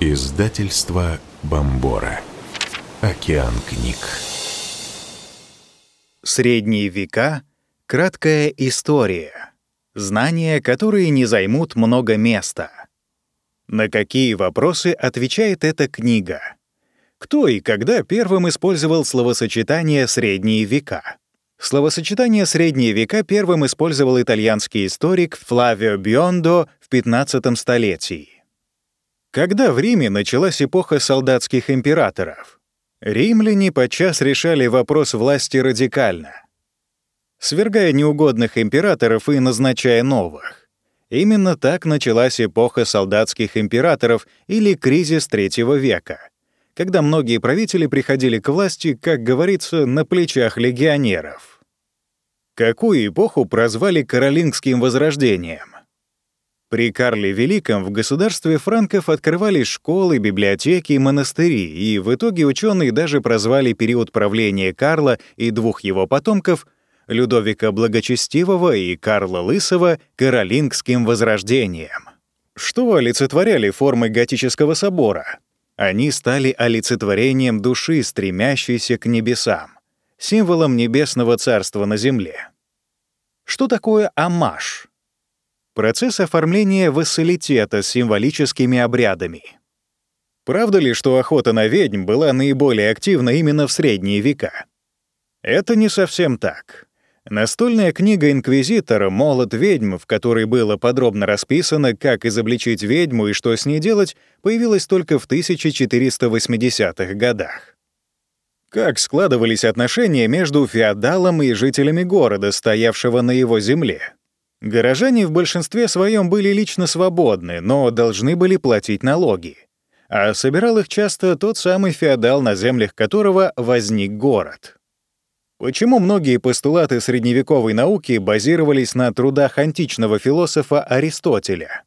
Издательство Бомбора. Океан книг. Средние века — краткая история. Знания, которые не займут много места. На какие вопросы отвечает эта книга? Кто и когда первым использовал словосочетание «средние века»? Словосочетание «средние века» первым использовал итальянский историк Флавио Биондо в 15 столетии. Когда в Риме началась эпоха солдатских императоров, римляне подчас решали вопрос власти радикально, свергая неугодных императоров и назначая новых. Именно так началась эпоха солдатских императоров или кризис третьего века, когда многие правители приходили к власти, как говорится, на плечах легионеров. Какую эпоху прозвали Каролингским возрождением? При Карле Великом в государстве франков открывались школы, библиотеки и монастыри, и в итоге ученые даже прозвали период правления Карла и двух его потомков Людовика Благочестивого и Карла Лысого Каролингским возрождением. Что олицетворяли формы готического собора? Они стали олицетворением души, стремящейся к небесам, символом небесного царства на земле. Что такое амаш? Процесс оформления вассалитета с символическими обрядами. Правда ли, что охота на ведьм была наиболее активна именно в средние века? Это не совсем так. Настольная книга инквизитора «Молот ведьм», в которой было подробно расписано, как изобличить ведьму и что с ней делать, появилась только в 1480-х годах. Как складывались отношения между феодалом и жителями города, стоявшего на его земле? Горожане в большинстве своем были лично свободны, но должны были платить налоги. А собирал их часто тот самый феодал, на землях которого возник город. Почему многие постулаты средневековой науки базировались на трудах античного философа Аристотеля?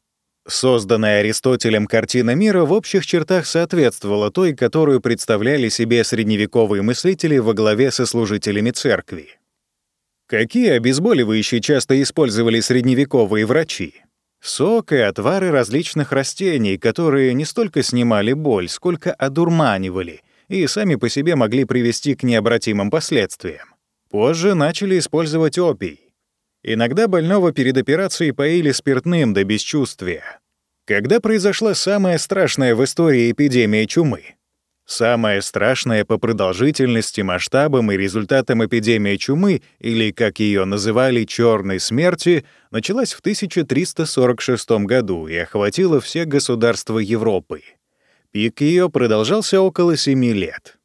Созданная Аристотелем картина мира в общих чертах соответствовала той, которую представляли себе средневековые мыслители во главе со служителями церкви. Какие обезболивающие часто использовали средневековые врачи? Сок и отвары различных растений, которые не столько снимали боль, сколько одурманивали и сами по себе могли привести к необратимым последствиям. Позже начали использовать опий. Иногда больного перед операцией поили спиртным до бесчувствия. Когда произошла самая страшная в истории эпидемия чумы? Самое страшное по продолжительности, масштабам и результатам эпидемии чумы, или, как ее называли, «черной смерти», началась в 1346 году и охватила все государства Европы. Пик ее продолжался около семи лет.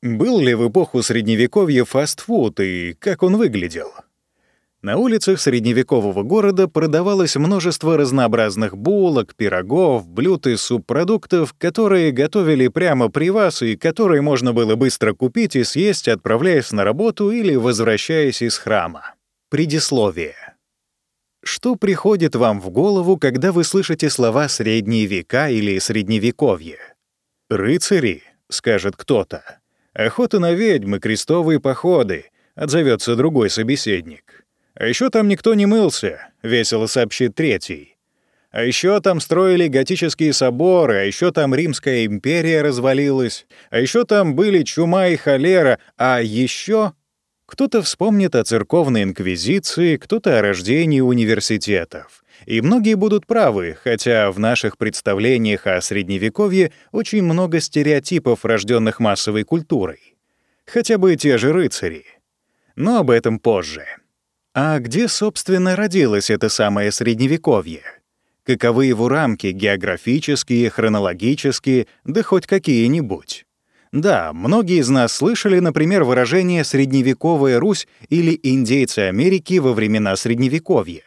Был ли в эпоху Средневековья фастфуд и как он выглядел? На улицах средневекового города продавалось множество разнообразных булок, пирогов, блюд и субпродуктов, которые готовили прямо при вас и которые можно было быстро купить и съесть, отправляясь на работу или возвращаясь из храма. Предисловие. Что приходит вам в голову, когда вы слышите слова «средние века» или «средневековье»? «Рыцари», — скажет кто-то. «Охота на ведьмы, крестовые походы», — отзовется другой собеседник. «А еще там никто не мылся», — весело сообщит третий. «А еще там строили готические соборы, а еще там Римская империя развалилась, а еще там были чума и холера, а еще...» Кто-то вспомнит о церковной инквизиции, кто-то о рождении университетов. И многие будут правы, хотя в наших представлениях о Средневековье очень много стереотипов, рожденных массовой культурой. Хотя бы те же рыцари. Но об этом позже. А где, собственно, родилось это самое Средневековье? Каковы его рамки географические, хронологические, да хоть какие-нибудь? Да, многие из нас слышали, например, выражение «средневековая Русь» или «индейцы Америки во времена Средневековья».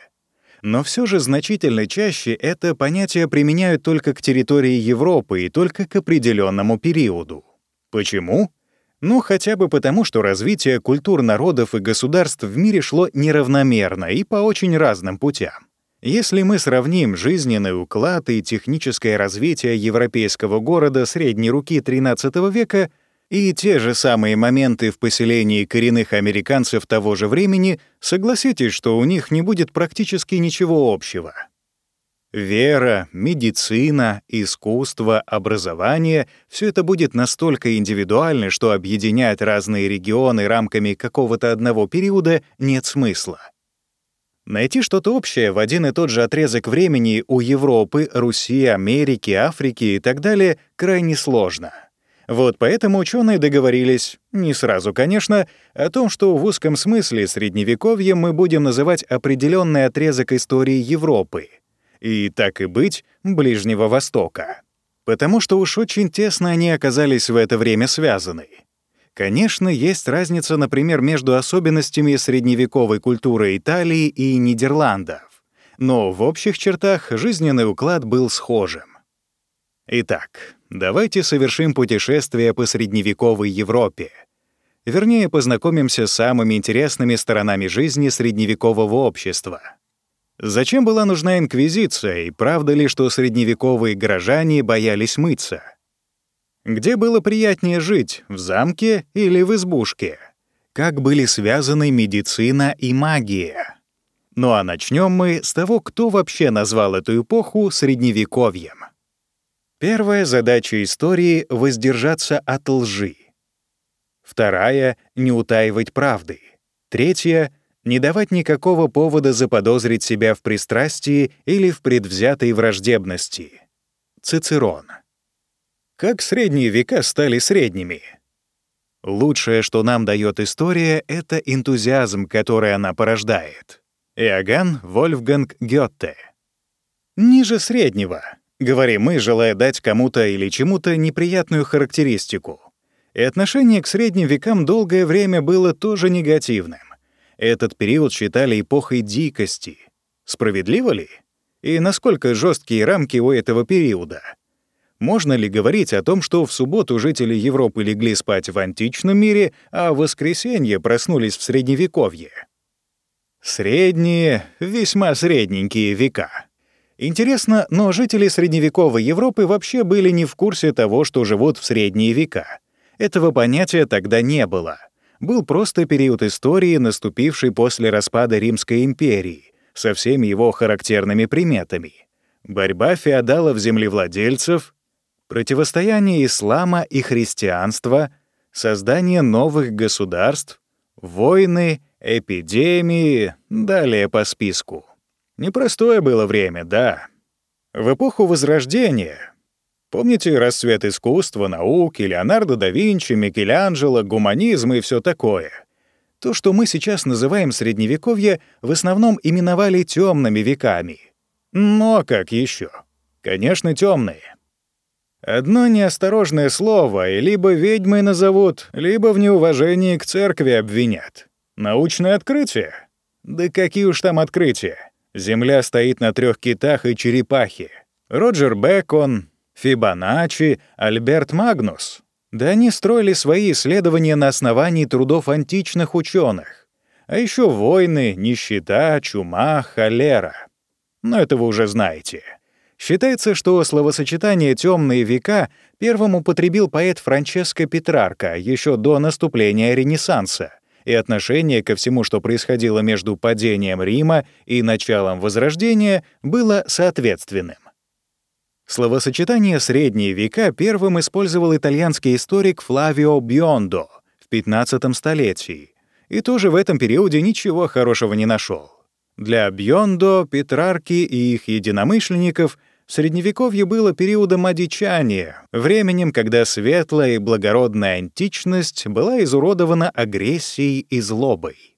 Но все же значительно чаще это понятие применяют только к территории Европы и только к определенному периоду. Почему? Ну, хотя бы потому, что развитие культур народов и государств в мире шло неравномерно и по очень разным путям. Если мы сравним жизненный уклад и техническое развитие европейского города средней руки XIII века и те же самые моменты в поселении коренных американцев того же времени, согласитесь, что у них не будет практически ничего общего. Вера, медицина, искусство, образование — все это будет настолько индивидуально, что объединять разные регионы рамками какого-то одного периода нет смысла. Найти что-то общее в один и тот же отрезок времени у Европы, Руси, Америки, Африки и так далее крайне сложно. Вот поэтому ученые договорились, не сразу, конечно, о том, что в узком смысле средневековьем мы будем называть определенный отрезок истории Европы — и, так и быть, Ближнего Востока. Потому что уж очень тесно они оказались в это время связаны. Конечно, есть разница, например, между особенностями средневековой культуры Италии и Нидерландов, но в общих чертах жизненный уклад был схожим. Итак, давайте совершим путешествие по средневековой Европе. Вернее, познакомимся с самыми интересными сторонами жизни средневекового общества — Зачем была нужна инквизиция, и правда ли, что средневековые горожане боялись мыться? Где было приятнее жить, в замке или в избушке? Как были связаны медицина и магия? Ну а начнем мы с того, кто вообще назвал эту эпоху Средневековьем. Первая задача истории — воздержаться от лжи. Вторая — не утаивать правды. Третья — не давать никакого повода заподозрить себя в пристрастии или в предвзятой враждебности. Цицерон. Как средние века стали средними? Лучшее, что нам дает история, — это энтузиазм, который она порождает. Иоганн Вольфганг Гёте. Ниже среднего, говорим мы, желая дать кому-то или чему-то неприятную характеристику. И отношение к средним векам долгое время было тоже негативным. Этот период считали эпохой дикости. Справедливо ли? И насколько жесткие рамки у этого периода? Можно ли говорить о том, что в субботу жители Европы легли спать в античном мире, а в воскресенье проснулись в Средневековье? Средние, весьма средненькие века. Интересно, но жители средневековой Европы вообще были не в курсе того, что живут в средние века. Этого понятия тогда не было — был просто период истории, наступивший после распада Римской империи, со всеми его характерными приметами. Борьба феодалов-землевладельцев, противостояние ислама и христианства, создание новых государств, войны, эпидемии, далее по списку. Непростое было время, да. В эпоху Возрождения Помните расцвет искусства, науки, Леонардо да Винчи, Микеланджело, гуманизм и все такое? То, что мы сейчас называем Средневековье, в основном именовали темными веками. Но как еще? Конечно, темные. Одно неосторожное слово, и либо ведьмой назовут, либо в неуважении к церкви обвинят. Научное открытие? Да какие уж там открытия. Земля стоит на трех китах и черепахе. Роджер Бекон, Фибоначчи, Альберт Магнус. Да они строили свои исследования на основании трудов античных ученых. А еще войны, нищета, чума, холера. Но это вы уже знаете. Считается, что словосочетание «темные века» первым употребил поэт Франческо Петрарка еще до наступления Ренессанса, и отношение ко всему, что происходило между падением Рима и началом Возрождения, было соответственным. Словосочетание «средние века» первым использовал итальянский историк Флавио Биондо в 15 столетии, и тоже в этом периоде ничего хорошего не нашел. Для Биондо, Петрарки и их единомышленников Средневековье было периодом одичания, временем, когда светлая и благородная античность была изуродована агрессией и злобой.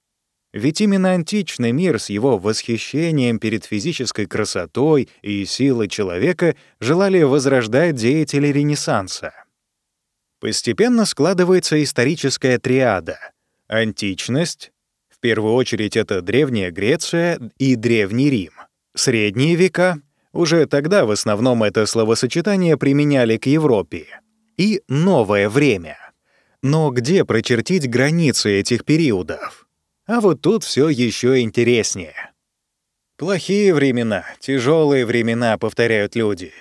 Ведь именно античный мир с его восхищением перед физической красотой и силой человека желали возрождать деятели Ренессанса. Постепенно складывается историческая триада — античность, в первую очередь это Древняя Греция и Древний Рим, Средние века, уже тогда в основном это словосочетание применяли к Европе, и новое время. Но где прочертить границы этих периодов? А вот тут все еще интереснее. Плохие времена, тяжелые времена, повторяют люди.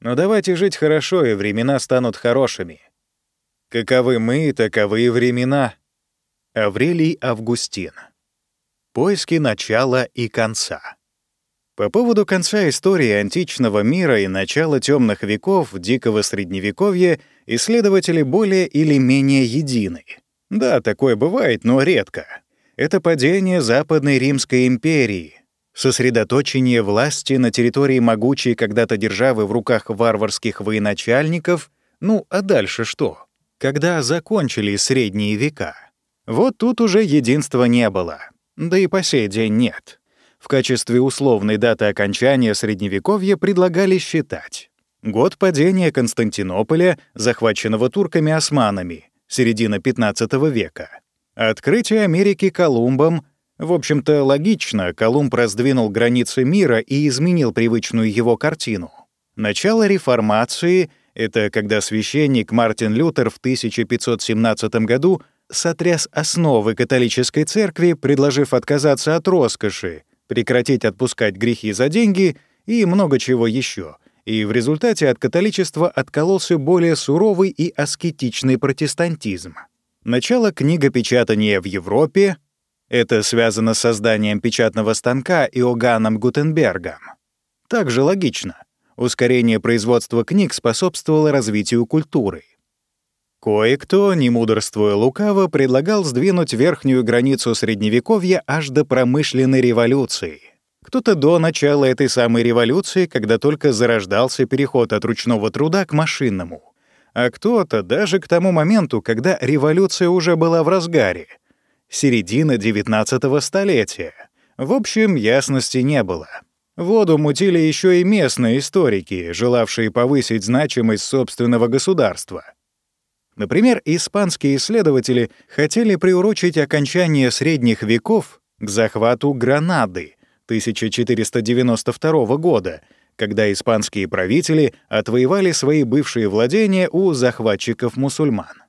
Но давайте жить хорошо, и времена станут хорошими. Каковы мы, таковы времена. Аврелий Августин. Поиски начала и конца. По поводу конца истории античного мира и начала темных веков дикого средневековья исследователи более или менее едины. Да, такое бывает, но редко. Это падение Западной Римской империи, сосредоточение власти на территории могучей когда-то державы в руках варварских военачальников, ну а дальше что? Когда закончили средние века. Вот тут уже единства не было. Да и по сей день нет. В качестве условной даты окончания Средневековья предлагали считать год падения Константинополя, захваченного турками-османами, середина XV века, открытие Америки Колумбом, в общем-то, логично, Колумб раздвинул границы мира и изменил привычную его картину. Начало реформации — это когда священник Мартин Лютер в 1517 году сотряс основы католической церкви, предложив отказаться от роскоши, прекратить отпускать грехи за деньги и много чего еще. И в результате от католичества откололся более суровый и аскетичный протестантизм. Начало книгопечатания в Европе — это связано с созданием печатного станка Иоганном Гутенбергом. Также логично. Ускорение производства книг способствовало развитию культуры. Кое-кто, не мудрствуя лукаво, предлагал сдвинуть верхнюю границу Средневековья аж до промышленной революции. Кто-то до начала этой самой революции, когда только зарождался переход от ручного труда к машинному. А кто-то даже к тому моменту, когда революция уже была в разгаре. Середина XIX столетия. В общем, ясности не было. Воду мутили еще и местные историки, желавшие повысить значимость собственного государства — Например, испанские исследователи хотели приурочить окончание средних веков к захвату Гранады 1492 года, когда испанские правители отвоевали свои бывшие владения у захватчиков-мусульман.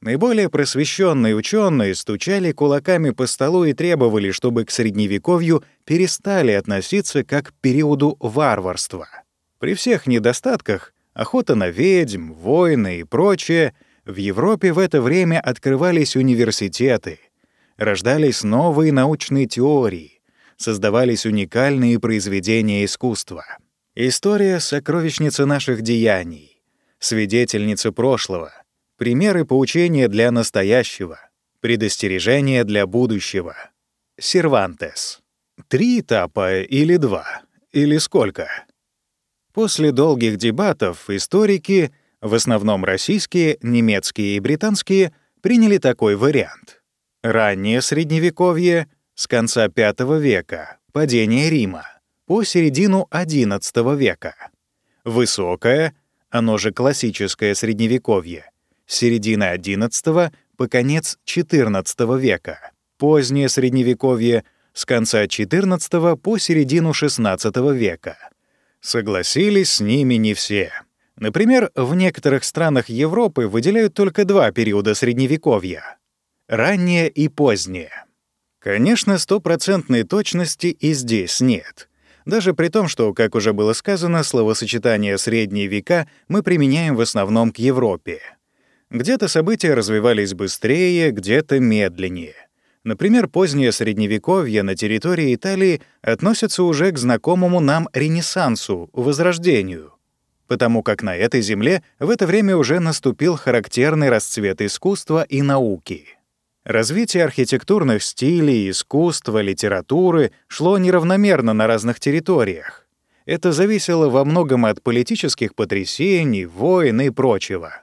Наиболее просвещенные ученые стучали кулаками по столу и требовали, чтобы к Средневековью перестали относиться как к периоду варварства. При всех недостатках охота на ведьм, войны и прочее, в Европе в это время открывались университеты, рождались новые научные теории, создавались уникальные произведения искусства. История — сокровищница наших деяний, свидетельница прошлого, примеры поучения для настоящего, предостережения для будущего. Сервантес. Три этапа или два? Или сколько? После долгих дебатов историки, в основном российские, немецкие и британские, приняли такой вариант. Раннее Средневековье с конца V века, падение Рима, по середину XI века. Высокое, оно же классическое Средневековье, с середины XI по конец XIV века. Позднее Средневековье с конца XIV по середину XVI века. Согласились с ними не все. Например, в некоторых странах Европы выделяют только два периода Средневековья — раннее и позднее. Конечно, стопроцентной точности и здесь нет. Даже при том, что, как уже было сказано, словосочетание «средние века» мы применяем в основном к Европе. Где-то события развивались быстрее, где-то медленнее. Например, позднее Средневековье на территории Италии относится уже к знакомому нам Ренессансу, Возрождению, потому как на этой земле в это время уже наступил характерный расцвет искусства и науки. Развитие архитектурных стилей, искусства, литературы шло неравномерно на разных территориях. Это зависело во многом от политических потрясений, войн и прочего.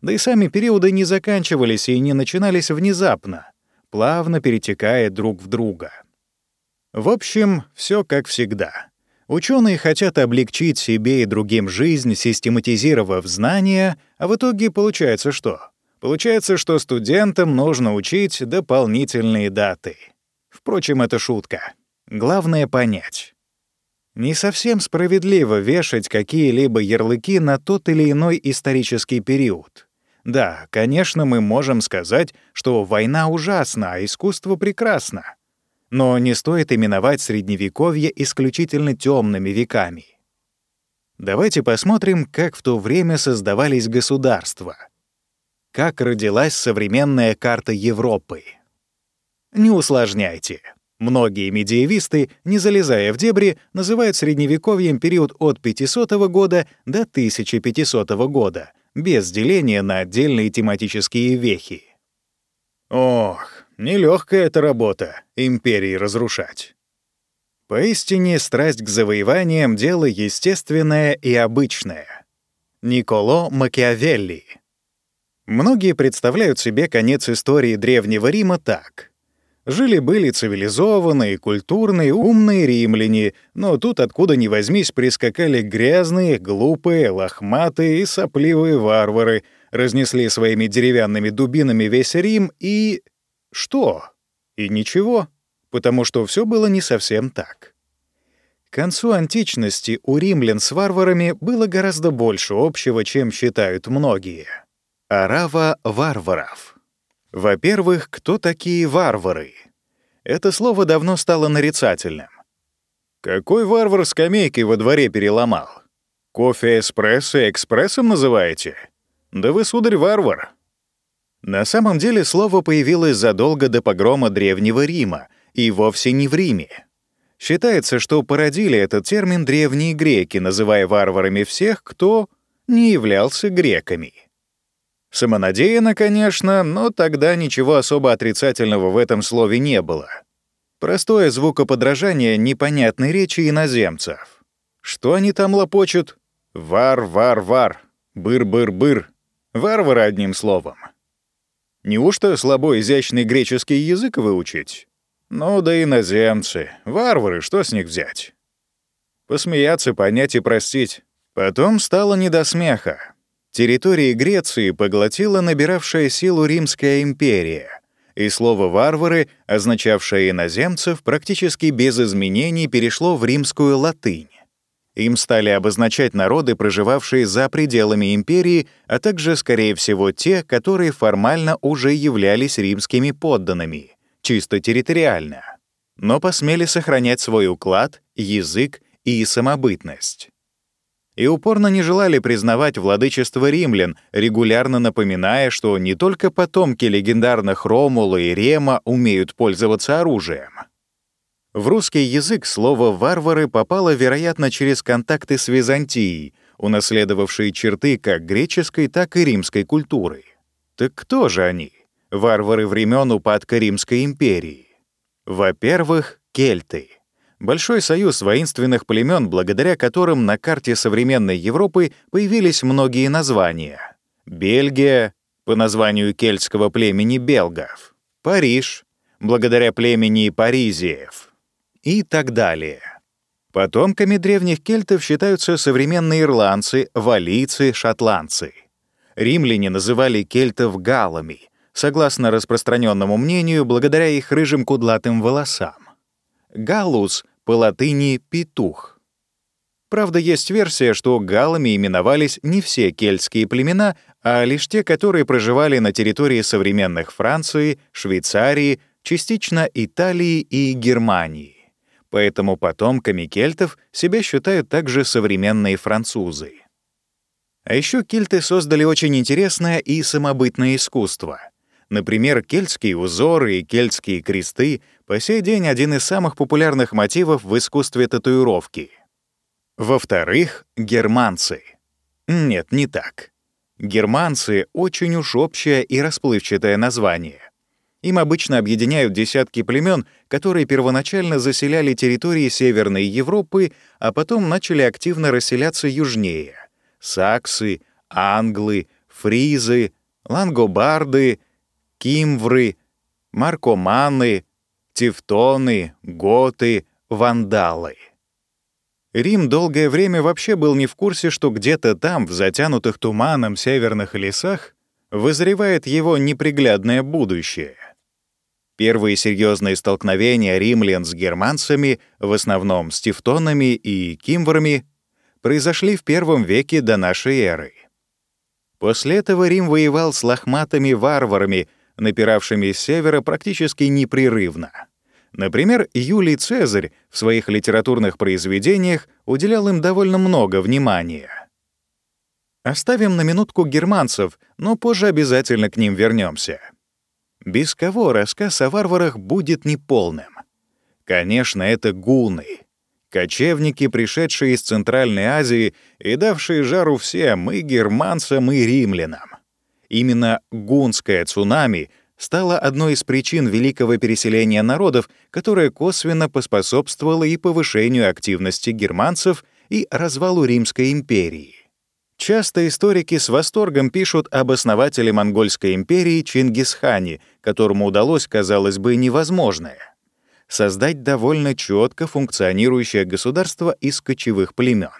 Да и сами периоды не заканчивались и не начинались внезапно плавно перетекая друг в друга. В общем, все как всегда. Ученые хотят облегчить себе и другим жизнь, систематизировав знания, а в итоге получается что? Получается, что студентам нужно учить дополнительные даты. Впрочем, это шутка. Главное — понять. Не совсем справедливо вешать какие-либо ярлыки на тот или иной исторический период. Да, конечно, мы можем сказать, что война ужасна, а искусство прекрасно. Но не стоит именовать Средневековье исключительно темными веками. Давайте посмотрим, как в то время создавались государства. Как родилась современная карта Европы. Не усложняйте. Многие медиевисты, не залезая в дебри, называют средневековьем период от 500 года до 1500 года, без деления на отдельные тематические вехи. Ох, нелегкая эта работа — империи разрушать. Поистине, страсть к завоеваниям — дело естественное и обычное. Николо Макиавелли. Многие представляют себе конец истории Древнего Рима так — Жили-были цивилизованные, культурные, умные римляне, но тут откуда ни возьмись прискакали грязные, глупые, лохматые и сопливые варвары, разнесли своими деревянными дубинами весь Рим и... Что? И ничего, потому что все было не совсем так. К концу античности у римлян с варварами было гораздо больше общего, чем считают многие. Арава варваров — во-первых, кто такие варвары? Это слово давно стало нарицательным. Какой варвар скамейкой во дворе переломал? Кофе эспрессо экспрессом называете? Да вы, сударь, варвар. На самом деле слово появилось задолго до погрома Древнего Рима, и вовсе не в Риме. Считается, что породили этот термин древние греки, называя варварами всех, кто не являлся греками. Самонадеянно, конечно, но тогда ничего особо отрицательного в этом слове не было. Простое звукоподражание непонятной речи иноземцев. Что они там лопочут? Вар-вар-вар, быр-быр-быр. Варвары одним словом. Неужто слабо изящный греческий язык выучить? Ну да иноземцы, варвары, что с них взять? Посмеяться, понять и простить. Потом стало не до смеха. Территории Греции поглотила набиравшая силу Римская империя, и слово «варвары», означавшее иноземцев, практически без изменений перешло в римскую латынь. Им стали обозначать народы, проживавшие за пределами империи, а также, скорее всего, те, которые формально уже являлись римскими подданными, чисто территориально, но посмели сохранять свой уклад, язык и самобытность и упорно не желали признавать владычество римлян, регулярно напоминая, что не только потомки легендарных Ромула и Рема умеют пользоваться оружием. В русский язык слово «варвары» попало, вероятно, через контакты с Византией, унаследовавшие черты как греческой, так и римской культуры. Так кто же они, варвары времен упадка Римской империи? Во-первых, кельты — Большой союз воинственных племен, благодаря которым на карте современной Европы появились многие названия. Бельгия, по названию кельтского племени белгов. Париж, благодаря племени паризиев. И так далее. Потомками древних кельтов считаются современные ирландцы, валийцы, шотландцы. Римляне называли кельтов галами, согласно распространенному мнению, благодаря их рыжим кудлатым волосам. Галус по латыни «петух». Правда, есть версия, что галами именовались не все кельтские племена, а лишь те, которые проживали на территории современных Франции, Швейцарии, частично Италии и Германии. Поэтому потомками кельтов себя считают также современные французы. А еще кельты создали очень интересное и самобытное искусство — Например, кельтские узоры и кельтские кресты по сей день один из самых популярных мотивов в искусстве татуировки. Во-вторых, германцы. Нет, не так. Германцы — очень уж общее и расплывчатое название. Им обычно объединяют десятки племен, которые первоначально заселяли территории Северной Европы, а потом начали активно расселяться южнее. Саксы, англы, фризы, лангобарды — кимвры, маркоманы, тевтоны, готы, вандалы. Рим долгое время вообще был не в курсе, что где-то там, в затянутых туманом северных лесах, вызревает его неприглядное будущее. Первые серьезные столкновения римлян с германцами, в основном с тевтонами и кимврами, произошли в первом веке до нашей эры. После этого Рим воевал с лохматыми варварами — напиравшими с севера практически непрерывно. Например, Юлий Цезарь в своих литературных произведениях уделял им довольно много внимания. Оставим на минутку германцев, но позже обязательно к ним вернемся. Без кого рассказ о варварах будет неполным. Конечно, это гуны. Кочевники, пришедшие из Центральной Азии и давшие жару всем, и германцам, и римлянам. Именно гунское цунами стало одной из причин великого переселения народов, которое косвенно поспособствовало и повышению активности германцев и развалу Римской империи. Часто историки с восторгом пишут об основателе Монгольской империи Чингисхане, которому удалось, казалось бы, невозможное создать довольно четко функционирующее государство из кочевых племен.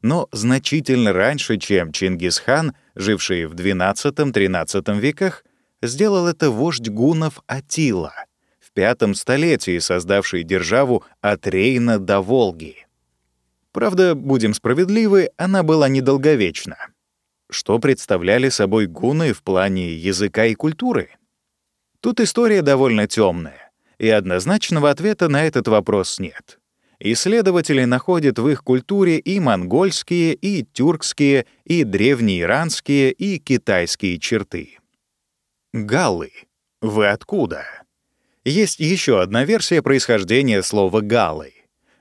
Но значительно раньше, чем Чингисхан, живший в XII-XIII веках, сделал это вождь гунов Атила, в пятом столетии создавший державу от Рейна до Волги. Правда, будем справедливы, она была недолговечна. Что представляли собой гуны в плане языка и культуры? Тут история довольно темная и однозначного ответа на этот вопрос нет. Исследователи находят в их культуре и монгольские, и тюркские, и древнеиранские, и китайские черты. Галлы. Вы откуда? Есть еще одна версия происхождения слова «галлы».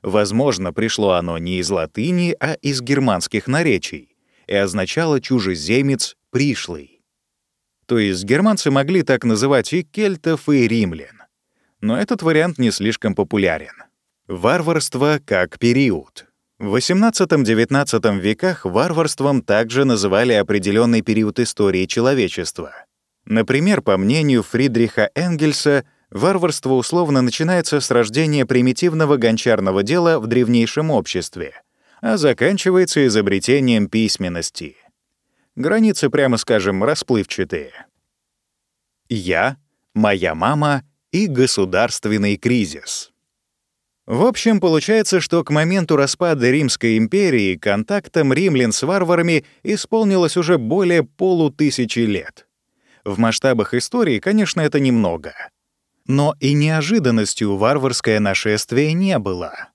Возможно, пришло оно не из латыни, а из германских наречий и означало «чужеземец пришлый». То есть германцы могли так называть и кельтов, и римлян но этот вариант не слишком популярен. Варварство как период. В XVIII-XIX веках варварством также называли определенный период истории человечества. Например, по мнению Фридриха Энгельса, варварство условно начинается с рождения примитивного гончарного дела в древнейшем обществе, а заканчивается изобретением письменности. Границы, прямо скажем, расплывчатые. Я, моя мама и государственный кризис. В общем, получается, что к моменту распада Римской империи контактом римлян с варварами исполнилось уже более полутысячи лет. В масштабах истории, конечно, это немного. Но и неожиданностью варварское нашествие не было.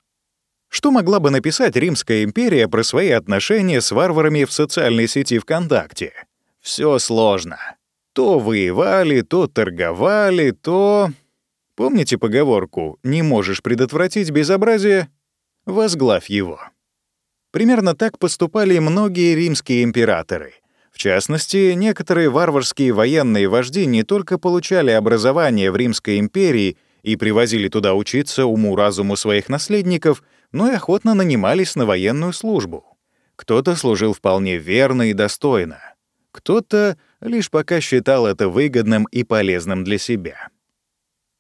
Что могла бы написать Римская империя про свои отношения с варварами в социальной сети ВКонтакте? Все сложно. То воевали, то торговали, то... Помните поговорку «не можешь предотвратить безобразие»? Возглавь его. Примерно так поступали многие римские императоры. В частности, некоторые варварские военные вожди не только получали образование в Римской империи и привозили туда учиться уму-разуму своих наследников, но и охотно нанимались на военную службу. Кто-то служил вполне верно и достойно, кто-то лишь пока считал это выгодным и полезным для себя.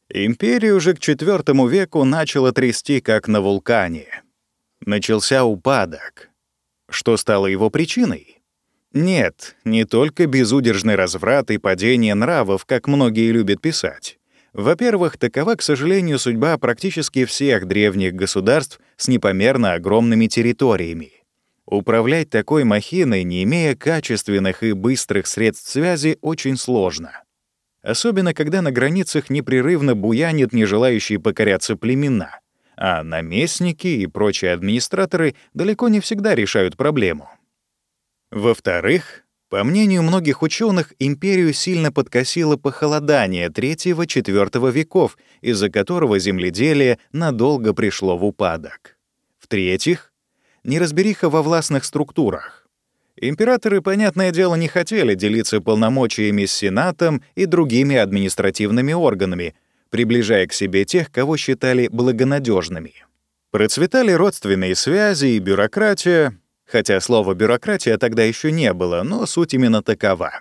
Империю уже к IV веку начало трясти, как на вулкане. Начался упадок. Что стало его причиной? Нет, не только безудержный разврат и падение нравов, как многие любят писать. Во-первых, такова, к сожалению, судьба практически всех древних государств с непомерно огромными территориями. Управлять такой махиной, не имея качественных и быстрых средств связи, очень сложно особенно когда на границах непрерывно буянит не желающие покоряться племена, а наместники и прочие администраторы далеко не всегда решают проблему. Во-вторых, по мнению многих ученых, империю сильно подкосило похолодание III-IV веков, из-за которого земледелие надолго пришло в упадок. В-третьих, неразбериха во властных структурах. Императоры, понятное дело, не хотели делиться полномочиями с Сенатом и другими административными органами, приближая к себе тех, кого считали благонадежными. Процветали родственные связи и бюрократия, хотя слова «бюрократия» тогда еще не было, но суть именно такова.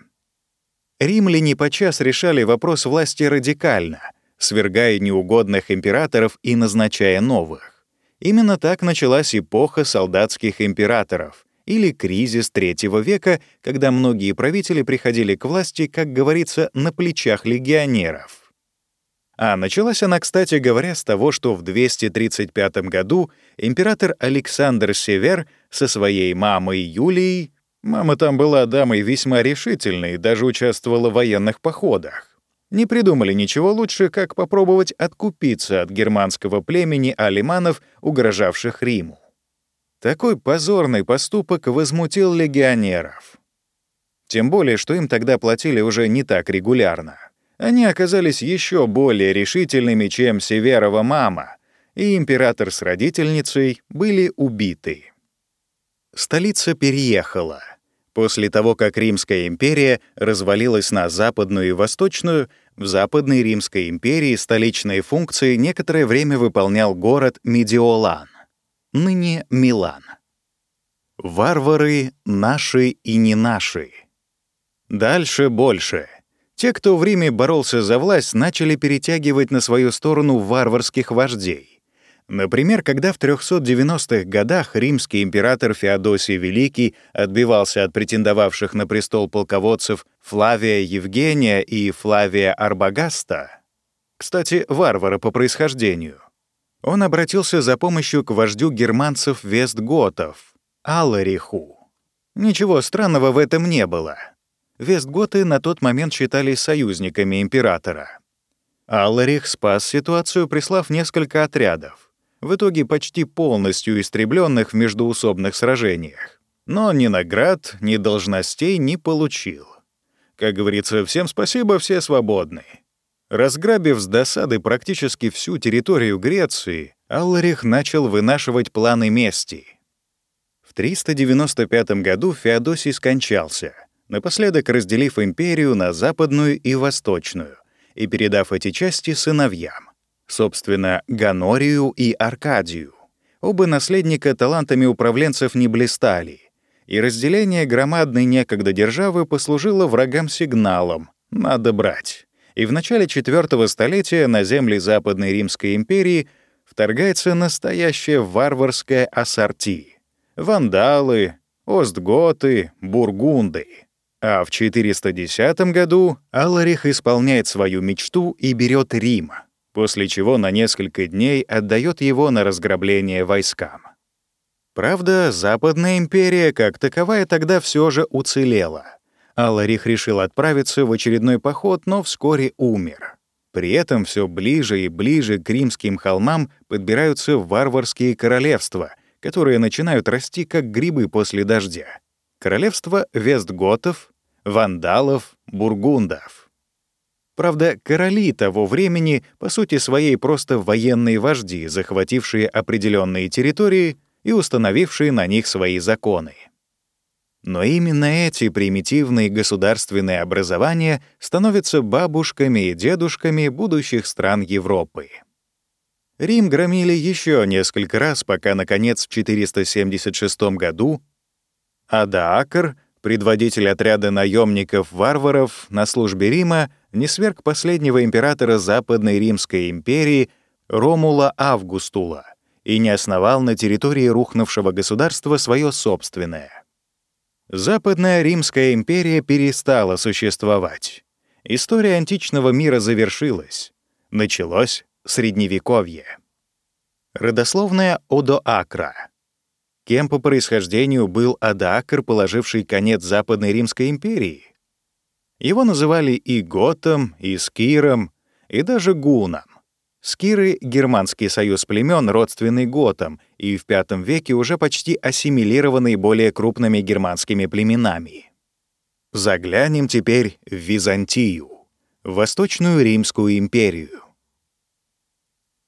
Римляне подчас решали вопрос власти радикально, свергая неугодных императоров и назначая новых. Именно так началась эпоха солдатских императоров, или кризис третьего века, когда многие правители приходили к власти, как говорится, на плечах легионеров. А началась она, кстати говоря, с того, что в 235 году император Александр Север со своей мамой Юлией, мама там была дамой весьма решительной, даже участвовала в военных походах, не придумали ничего лучше, как попробовать откупиться от германского племени алиманов, угрожавших Риму. Такой позорный поступок возмутил легионеров. Тем более, что им тогда платили уже не так регулярно. Они оказались еще более решительными, чем Северова мама, и император с родительницей были убиты. Столица переехала. После того, как Римская империя развалилась на Западную и Восточную, в Западной Римской империи столичные функции некоторое время выполнял город Медиолан, ныне Милан. Варвары наши и не наши. Дальше больше. Те, кто в Риме боролся за власть, начали перетягивать на свою сторону варварских вождей. Например, когда в 390-х годах римский император Феодосий Великий отбивался от претендовавших на престол полководцев Флавия Евгения и Флавия Арбагаста, кстати, варвара по происхождению, он обратился за помощью к вождю германцев Вестготов, Алариху. Ничего странного в этом не было. Вестготы на тот момент считались союзниками императора. Аларих спас ситуацию, прислав несколько отрядов, в итоге почти полностью истребленных в междуусобных сражениях. Но ни наград, ни должностей не получил. Как говорится, всем спасибо, все свободны. Разграбив с досады практически всю территорию Греции, Алларих начал вынашивать планы мести. В 395 году Феодосий скончался, напоследок разделив империю на западную и восточную и передав эти части сыновьям, собственно, Ганорию и Аркадию. Оба наследника талантами управленцев не блистали, и разделение громадной некогда державы послужило врагам сигналом «надо брать» и в начале IV столетия на земли Западной Римской империи вторгается настоящее варварское ассорти. Вандалы, остготы, бургунды. А в 410 году Аларих исполняет свою мечту и берет Рим, после чего на несколько дней отдает его на разграбление войскам. Правда, Западная империя как таковая тогда все же уцелела — Аларих решил отправиться в очередной поход, но вскоре умер. При этом все ближе и ближе к римским холмам подбираются варварские королевства, которые начинают расти как грибы после дождя. Королевство вестготов, вандалов, бургундов. Правда, короли того времени, по сути своей, просто военные вожди, захватившие определенные территории и установившие на них свои законы. Но именно эти примитивные государственные образования становятся бабушками и дедушками будущих стран Европы. Рим громили еще несколько раз, пока, наконец, в 476 году Адаакр, предводитель отряда наемников-варваров на службе Рима, не сверг последнего императора Западной Римской империи Ромула Августула и не основал на территории рухнувшего государства свое собственное. Западная Римская империя перестала существовать. История античного мира завершилась. Началось Средневековье. Родословная Одоакра. Кем по происхождению был Адаакр, положивший конец Западной Римской империи? Его называли и Готом, и Скиром, и даже Гуном. Скиры — германский союз племен, родственный готам, и в V веке уже почти ассимилированный более крупными германскими племенами. Заглянем теперь в Византию, Восточную Римскую империю.